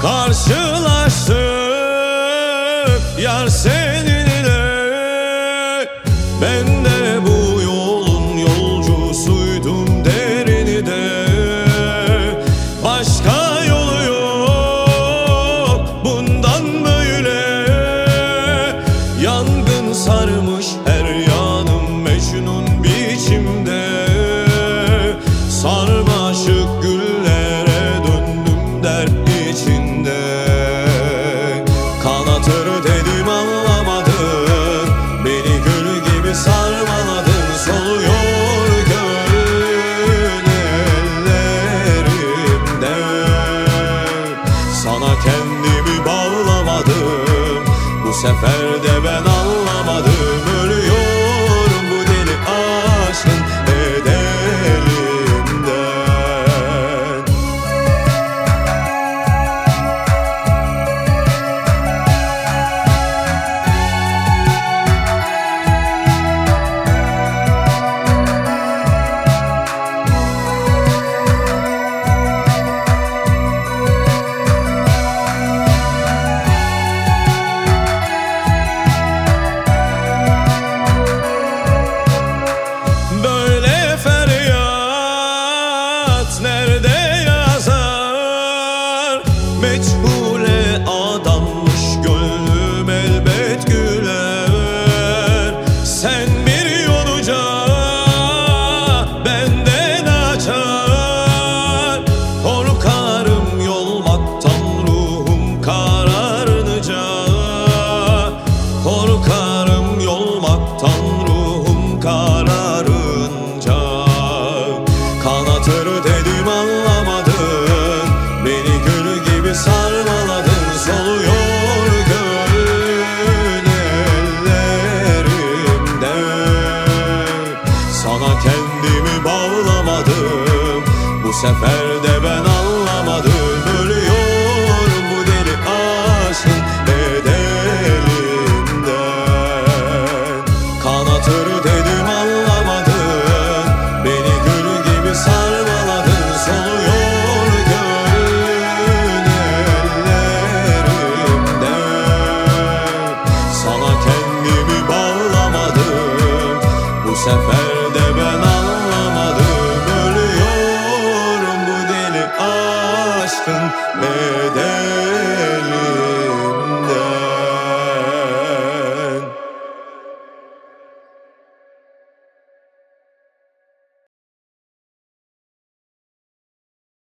karşılaştık Yar seni kendimi bağlamadım. Bu sefer de ben anlamadım. meçhul seferde ben